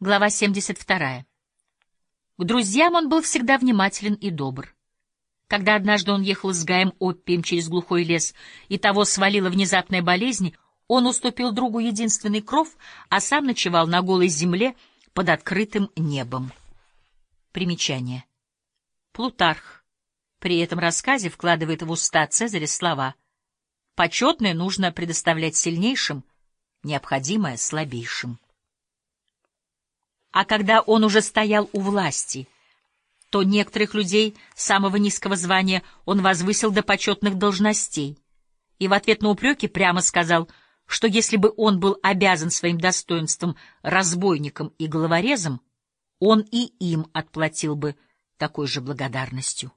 Глава 72. К друзьям он был всегда внимателен и добр. Когда однажды он ехал с Гаем Оппием через глухой лес, и того свалила внезапная болезнь, он уступил другу единственный кров, а сам ночевал на голой земле под открытым небом. Примечание. Плутарх при этом рассказе вкладывает в уста Цезаря слова «Почетное нужно предоставлять сильнейшим, необходимое — слабейшим». А когда он уже стоял у власти, то некоторых людей самого низкого звания он возвысил до почетных должностей и в ответ на упреки прямо сказал, что если бы он был обязан своим достоинством разбойником и головорезом, он и им отплатил бы такой же благодарностью.